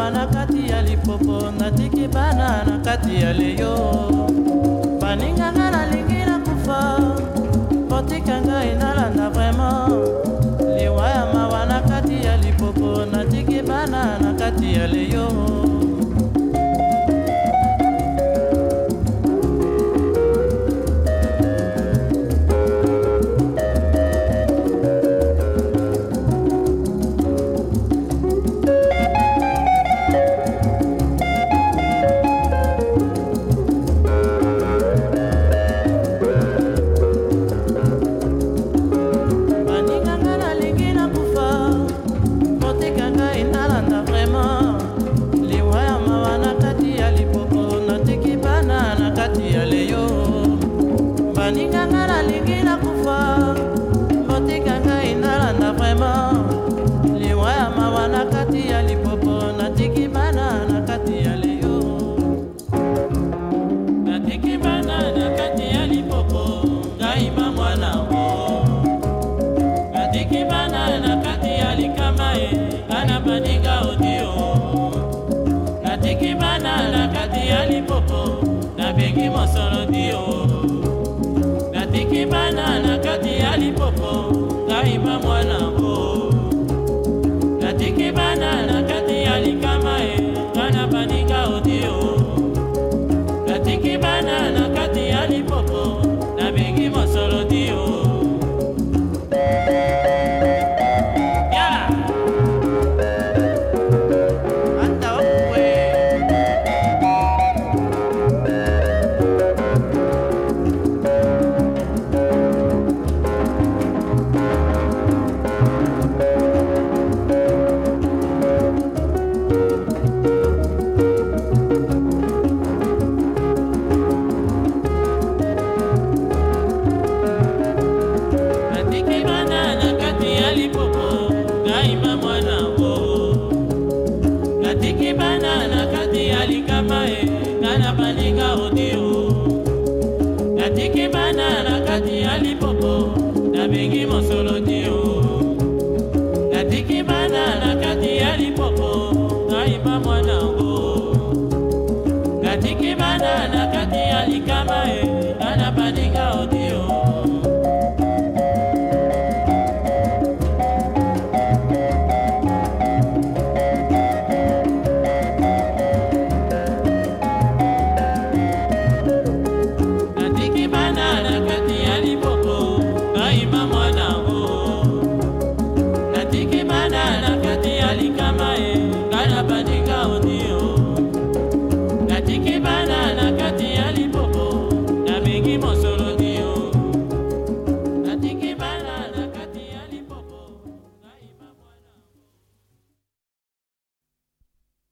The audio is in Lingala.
mawa na kati ya lipopo natiki bana na kati ya leyo baninganga nalingi na kufa potikanga enalanda vraimen liwa ya mawa na kati ya lipopo natiki bana na kati ya leyo mosolodio natiki bana na kati ya lipopo ngaima mwanango natiki bana na ye kana baninga odi o natiki bana na kati ya lipopo nabengi mosolodi o natiki bana na kati ya lipopo nayimba mwanango natiki bana